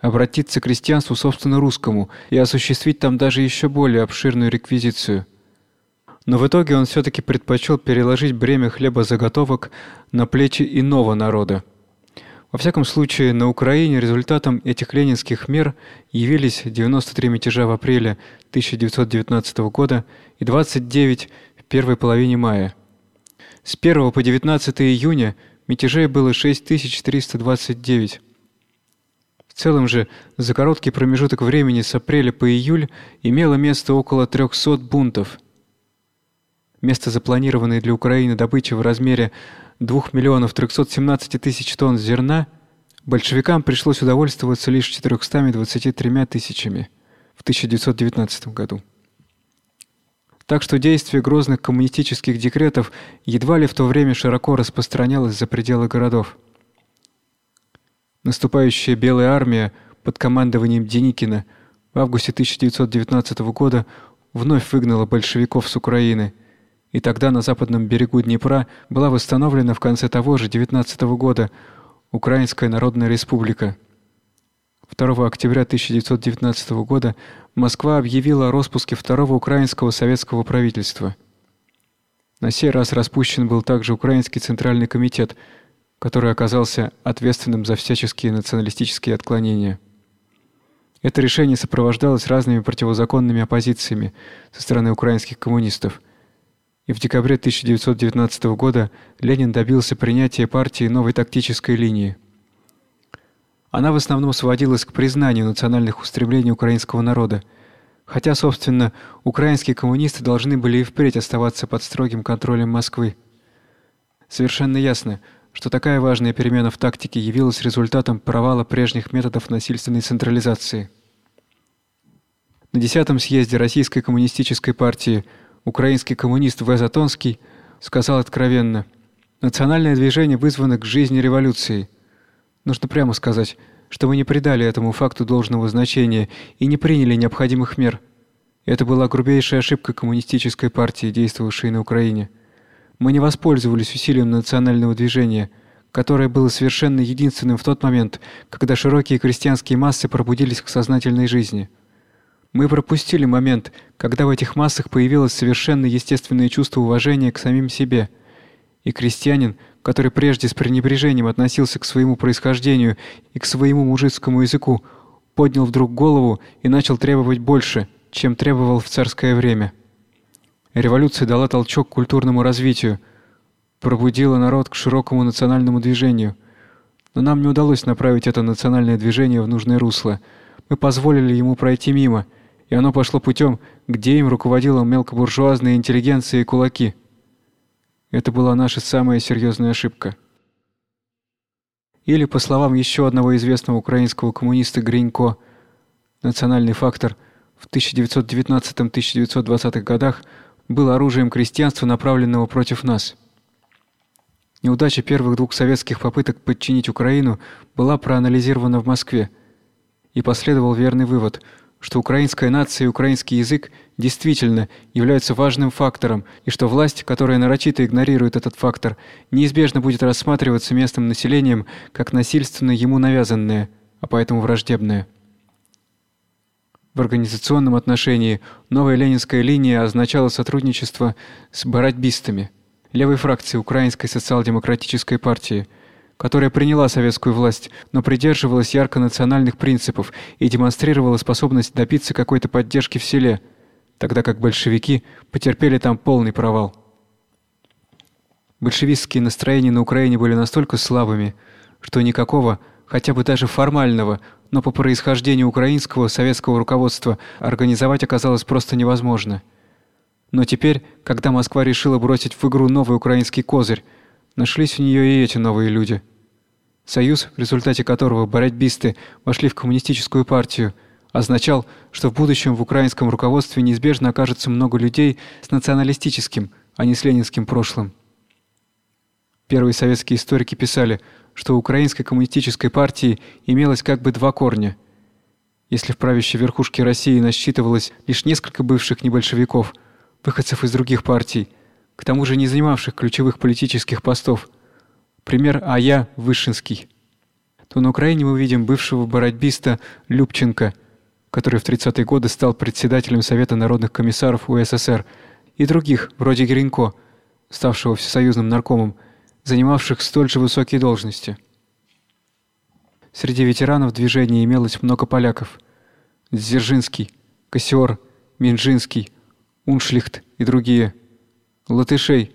обратиться к крестьянству собственно русскому и осуществить там даже еще более обширную реквизицию – но в итоге он все таки предпочел переложить бремя хлебозаготовок на плечи иного народа. Во всяком случае, на Украине результатом этих ленинских мер явились 93 мятежа в апреле 1919 года и 29 в первой половине мая. С 1 по 19 июня мятежей было 6329. В целом же за короткий промежуток времени с апреля по июль имело место около 300 бунтов – Вместо запланированной для Украины добычи в размере 2 миллионов 317 тысяч тонн зерна большевикам пришлось удовольствоваться лишь 423 тысячами в 1919 году. Так что действие грозных коммунистических декретов едва ли в то время широко распространялось за пределы городов. Наступающая белая армия под командованием Деникина в августе 1919 года вновь выгнала большевиков с Украины – и тогда на западном берегу Днепра была восстановлена в конце того же 19 года Украинская Народная Республика. 2 октября 1919 года Москва объявила о распуске второго украинского советского правительства. На сей раз распущен был также Украинский Центральный комитет, который оказался ответственным за всяческие националистические отклонения. Это решение сопровождалось разными противозаконными оппозициями со стороны украинских коммунистов – и в декабре 1919 года Ленин добился принятия партии новой тактической линии. Она в основном сводилась к признанию национальных устремлений украинского народа, хотя, собственно, украинские коммунисты должны были и впредь оставаться под строгим контролем Москвы. Совершенно ясно, что такая важная перемена в тактике явилась результатом провала прежних методов насильственной централизации. На 10-м съезде Российской коммунистической партии украинский коммунист В. Затонский сказал откровенно: "Национальное движение вызвано к жизни революцией. Нужно прямо сказать, что мы не придали этому факту должного значения и не приняли необходимых мер. Это была грубейшая ошибка коммунистической партии, действовавшей на Украине. Мы не воспользовались усилием национального движения, которое было совершенно единственным в тот момент, когда широкие крестьянские массы пробудились к сознательной жизни. Мы пропустили момент, когда в этих массах появилось совершенно естественное чувство уважения к самим себе. И крестьянин, который прежде с пренебрежением относился к своему происхождению и к своему мужицкому языку, поднял вдруг голову и начал требовать больше, чем требовал в царское время. Революция дала толчок к культурному развитию, пробудила народ к широкому национальному движению. Но нам не удалось направить это национальное движение в нужное русло. Мы позволили ему пройти мимо, и оно пошло путем, где им руководила мелкобуржуазная интеллигенция и кулаки. Это была наша самая серьезная ошибка. Или, по словам еще одного известного украинского коммуниста Гринько, национальный фактор в 1919-1920 годах был оружием крестьянства, направленного против нас. Неудача первых двух советских попыток подчинить Украину была проанализирована в Москве, и последовал верный вывод, что украинская нация и украинский язык действительно являются важным фактором, и что власть, которая нарочито игнорирует этот фактор, неизбежно будет рассматриваться местным населением как насильственно ему навязанное, а поэтому враждебное. В организационном отношении новая ленинская линия означала сотрудничество с баратбистами, левой фракцией Украинской социал-демократической партии, которая приняла советскую власть, но придерживалась ярко национальных принципов и демонстрировала способность добиться какой-то поддержки в селе, тогда как большевики потерпели там полный провал. Большевистские настроения на Украине были настолько слабыми, что никакого, хотя бы даже формального, но по происхождению украинского советского руководства организовать оказалось просто невозможно. Но теперь, когда Москва решила бросить в игру новый украинский козырь, нашлись у нее и эти новые люди. Союз, в результате которого бородьбисты вошли в коммунистическую партию, означал, что в будущем в украинском руководстве неизбежно окажется много людей с националистическим, а не с ленинским прошлым. Первые советские историки писали, что у украинской коммунистической партии имелось как бы два корня. Если в правящей верхушке России насчитывалось лишь несколько бывших небольшевиков, выходцев из других партий, к тому же не занимавших ключевых политических постов. Пример А.Я. Вышинский. То на Украине мы видим бывшего бородьбиста Любченко, который в 30-е годы стал председателем Совета народных комиссаров УССР, и других, вроде Гринько, ставшего всесоюзным наркомом, занимавших столь же высокие должности. Среди ветеранов движения имелось много поляков: Дзержинский, Кассиор, Минжинский, Уншлихт и другие, латышей,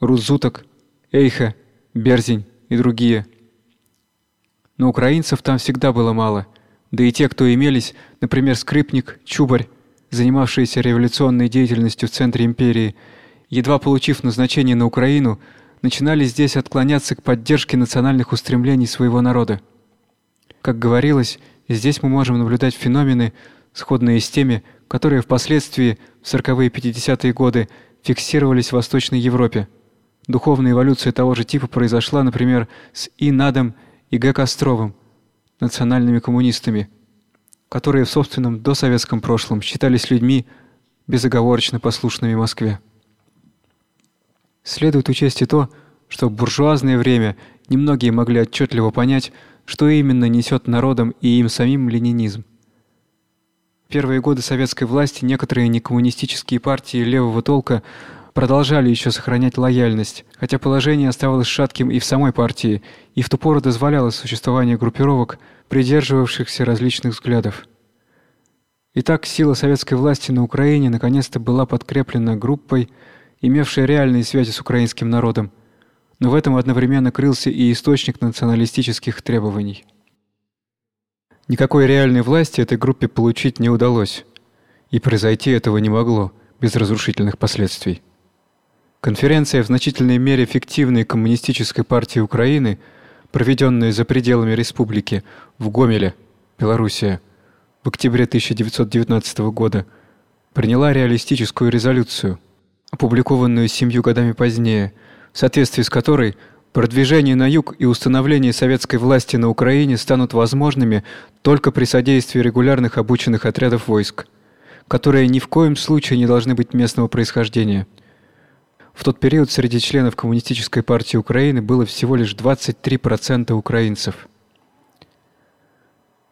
Рузуток, Эйха, Берзень и другие. Но украинцев там всегда было мало, да и те, кто имелись, например, Скрипник, Чубарь, занимавшиеся революционной деятельностью в центре империи, едва получив назначение на Украину, начинали здесь отклоняться к поддержке национальных устремлений своего народа. Как говорилось, здесь мы можем наблюдать феномены, сходные с теми, которые впоследствии в 40-е и 50-е годы фиксировались в Восточной Европе. Духовная эволюция того же типа произошла, например, с И. Надом и Г. Костровым, национальными коммунистами, которые в собственном досоветском прошлом считались людьми безоговорочно послушными Москве. Следует учесть и то, что в буржуазное время немногие могли отчетливо понять, что именно несет народам и им самим ленинизм первые годы советской власти некоторые некоммунистические партии левого толка продолжали еще сохранять лояльность, хотя положение оставалось шатким и в самой партии, и в ту пору дозволялось существование группировок, придерживавшихся различных взглядов. Итак, сила советской власти на Украине наконец-то была подкреплена группой, имевшей реальные связи с украинским народом. Но в этом одновременно крылся и источник националистических требований. Никакой реальной власти этой группе получить не удалось, и произойти этого не могло без разрушительных последствий. Конференция в значительной мере фиктивной коммунистической партии Украины, проведенная за пределами республики в Гомеле, Белоруссия, в октябре 1919 года, приняла реалистическую резолюцию, опубликованную семью годами позднее, в соответствии с которой Продвижение на юг и установление советской власти на Украине станут возможными только при содействии регулярных обученных отрядов войск, которые ни в коем случае не должны быть местного происхождения. В тот период среди членов Коммунистической партии Украины было всего лишь 23% украинцев.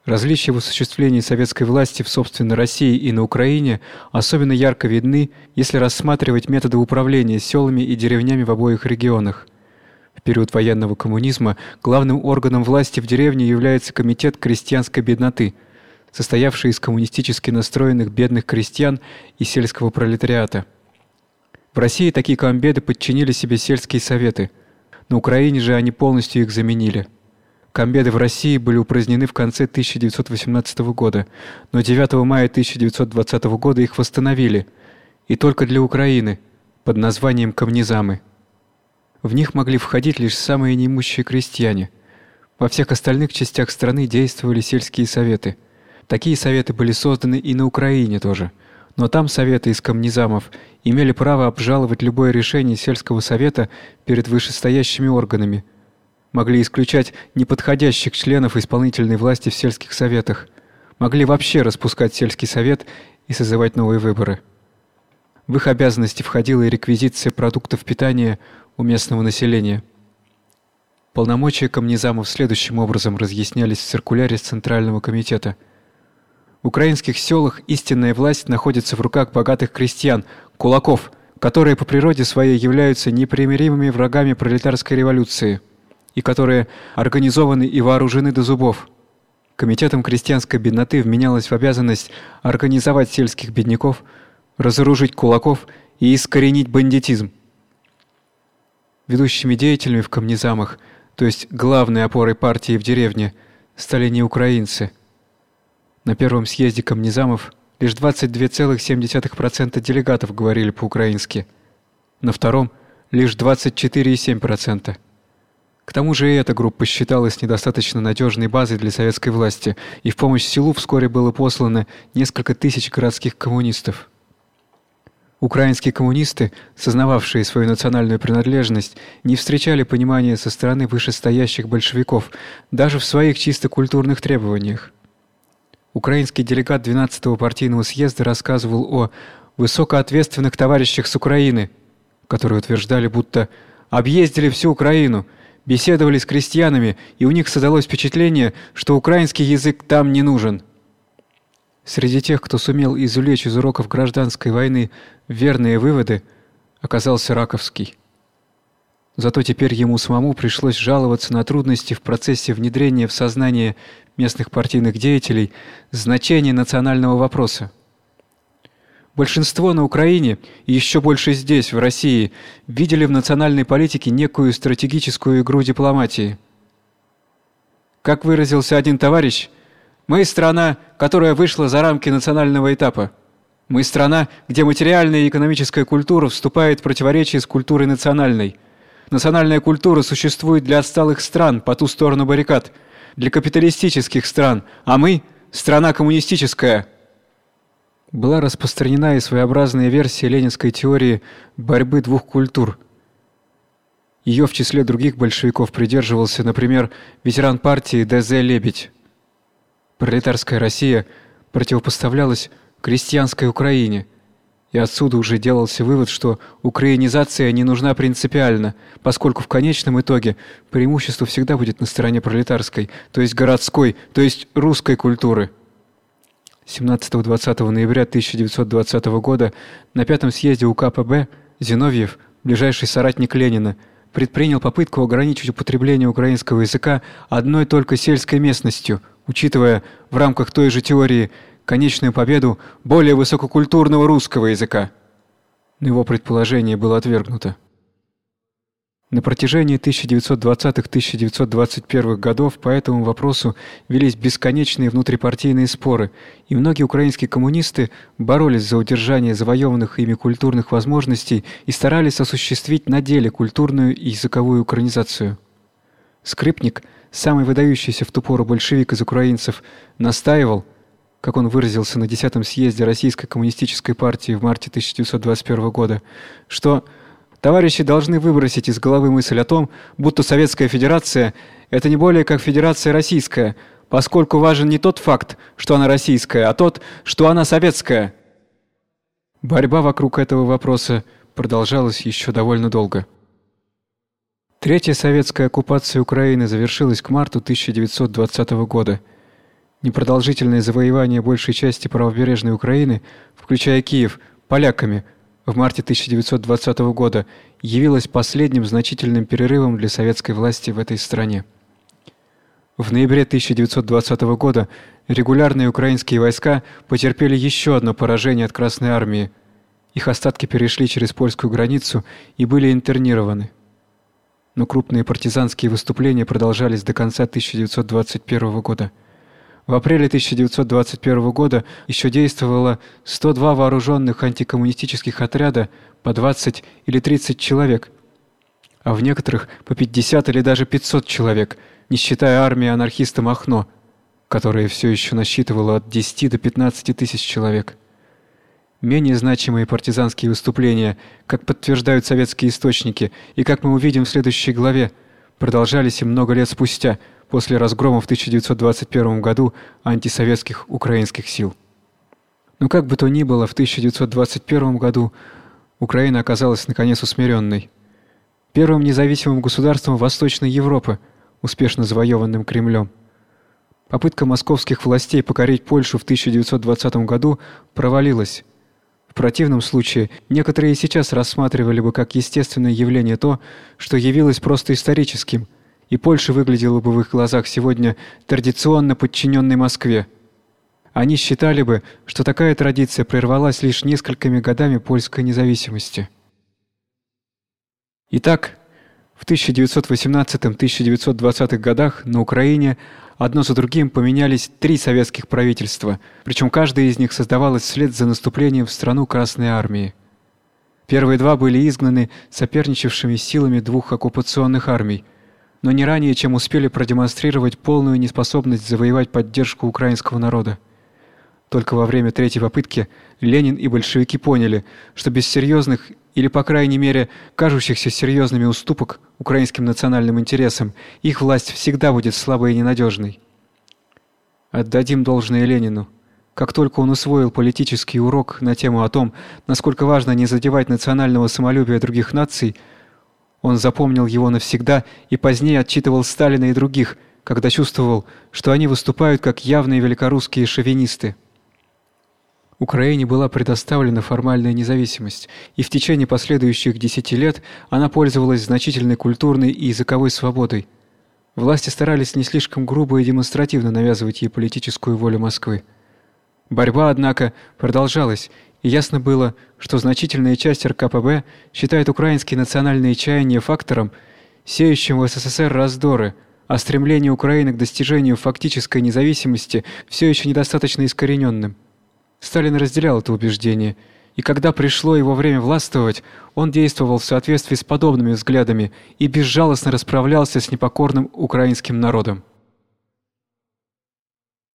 Различия в осуществлении советской власти в собственной России и на Украине особенно ярко видны, если рассматривать методы управления селами и деревнями в обоих регионах. В период военного коммунизма главным органом власти в деревне является комитет крестьянской бедноты, состоявший из коммунистически настроенных бедных крестьян и сельского пролетариата. В России такие комбеды подчинили себе сельские советы. На Украине же они полностью их заменили. Комбеды в России были упразднены в конце 1918 года, но 9 мая 1920 года их восстановили, и только для Украины под названием комнизамы. В них могли входить лишь самые неимущие крестьяне. Во всех остальных частях страны действовали сельские советы. Такие советы были созданы и на Украине тоже. Но там советы из комнизамов имели право обжаловать любое решение сельского совета перед вышестоящими органами. Могли исключать неподходящих членов исполнительной власти в сельских советах. Могли вообще распускать сельский совет и созывать новые выборы. В их обязанности входила и реквизиция продуктов питания у местного населения. Полномочия комнизамов следующим образом разъяснялись в циркуляре Центрального комитета. В украинских селах истинная власть находится в руках богатых крестьян, кулаков, которые по природе своей являются непримиримыми врагами пролетарской революции и которые организованы и вооружены до зубов. Комитетом крестьянской бедноты вменялось в обязанность организовать сельских бедняков, разоружить кулаков и искоренить бандитизм. Ведущими деятелями в комнизамах, то есть главной опорой партии в деревне, стали не украинцы. На первом съезде комнизамов лишь 22,7% делегатов говорили по-украински. На втором лишь 24,7%. К тому же и эта группа считалась недостаточно надежной базой для советской власти, и в помощь селу вскоре было послано несколько тысяч городских коммунистов. Украинские коммунисты, сознававшие свою национальную принадлежность, не встречали понимания со стороны вышестоящих большевиков даже в своих чисто культурных требованиях. Украинский делегат 12-го партийного съезда рассказывал о высокоответственных товарищах с Украины, которые утверждали, будто объездили всю Украину, беседовали с крестьянами, и у них создалось впечатление, что украинский язык там не нужен. Среди тех, кто сумел извлечь из уроков гражданской войны верные выводы, оказался Раковский. Зато теперь ему самому пришлось жаловаться на трудности в процессе внедрения в сознание местных партийных деятелей значения национального вопроса. Большинство на Украине и еще больше здесь, в России, видели в национальной политике некую стратегическую игру дипломатии. Как выразился один товарищ, мы страна, которая вышла за рамки национального этапа. Мы страна, где материальная и экономическая культура вступает в противоречие с культурой национальной. Национальная культура существует для отсталых стран по ту сторону баррикад, для капиталистических стран, а мы страна коммунистическая. Была распространена и своеобразная версия ленинской теории борьбы двух культур. Ее в числе других большевиков придерживался, например, ветеран партии ДЗ Лебедь. Пролетарская Россия противопоставлялась крестьянской Украине. И отсюда уже делался вывод, что украинизация не нужна принципиально, поскольку в конечном итоге преимущество всегда будет на стороне пролетарской, то есть городской, то есть русской культуры. 17-20 ноября 1920 года на пятом съезде УКПБ Зиновьев, ближайший соратник Ленина, предпринял попытку ограничить употребление украинского языка одной только сельской местностью – учитывая в рамках той же теории конечную победу более высококультурного русского языка. Но его предположение было отвергнуто. На протяжении 1920-1921 годов по этому вопросу велись бесконечные внутрипартийные споры, и многие украинские коммунисты боролись за удержание завоеванных ими культурных возможностей и старались осуществить на деле культурную и языковую украинизацию. Скрипник – самый выдающийся в ту пору большевик из украинцев, настаивал, как он выразился на 10-м съезде Российской коммунистической партии в марте 1921 года, что Товарищи должны выбросить из головы мысль о том, будто Советская Федерация это не более как Федерация Российская, поскольку важен не тот факт, что она российская, а тот, что она советская. Борьба вокруг этого вопроса продолжалась еще довольно долго. Третья советская оккупация Украины завершилась к марту 1920 года. Непродолжительное завоевание большей части правобережной Украины, включая Киев, поляками в марте 1920 года явилось последним значительным перерывом для советской власти в этой стране. В ноябре 1920 года регулярные украинские войска потерпели еще одно поражение от Красной армии. Их остатки перешли через польскую границу и были интернированы. Но крупные партизанские выступления продолжались до конца 1921 года. В апреле 1921 года еще действовало 102 вооруженных антикоммунистических отряда по 20 или 30 человек, а в некоторых по 50 или даже 500 человек, не считая армии анархиста Махно, которая все еще насчитывала от 10 до 15 тысяч человек. Менее значимые партизанские выступления, как подтверждают советские источники и как мы увидим в следующей главе, продолжались и много лет спустя – после разгрома в 1921 году антисоветских украинских сил. Но как бы то ни было, в 1921 году Украина оказалась наконец усмиренной. Первым независимым государством Восточной Европы, успешно завоеванным Кремлем. Попытка московских властей покорить Польшу в 1920 году провалилась. В противном случае некоторые и сейчас рассматривали бы как естественное явление то, что явилось просто историческим – и Польша выглядела бы в их глазах сегодня традиционно подчиненной Москве. Они считали бы, что такая традиция прервалась лишь несколькими годами польской независимости. Итак, в 1918-1920 годах на Украине одно за другим поменялись три советских правительства, причем каждое из них создавалось вслед за наступлением в страну Красной армии. Первые два были изгнаны соперничавшими силами двух оккупационных армий но не ранее, чем успели продемонстрировать полную неспособность завоевать поддержку украинского народа. Только во время третьей попытки Ленин и большевики поняли, что без серьезных или по крайней мере кажущихся серьезными уступок украинским национальным интересам их власть всегда будет слабой и ненадежной. Отдадим должное Ленину. Как только он усвоил политический урок на тему о том, насколько важно не задевать национального самолюбия других наций, он запомнил его навсегда и позднее отчитывал Сталина и других, когда чувствовал, что они выступают как явные великорусские шовинисты. Украине была предоставлена формальная независимость, и в течение последующих десяти лет она пользовалась значительной культурной и языковой свободой. Власти старались не слишком грубо и демонстративно навязывать ей политическую волю Москвы. Борьба, однако, продолжалась, и ясно было, что значительная часть РКПБ считает украинские национальные чаяния фактором, сеющим в СССР раздоры, а стремление Украины к достижению фактической независимости все еще недостаточно искорененным. Сталин разделял это убеждение, и когда пришло его время властвовать, он действовал в соответствии с подобными взглядами и безжалостно расправлялся с непокорным украинским народом.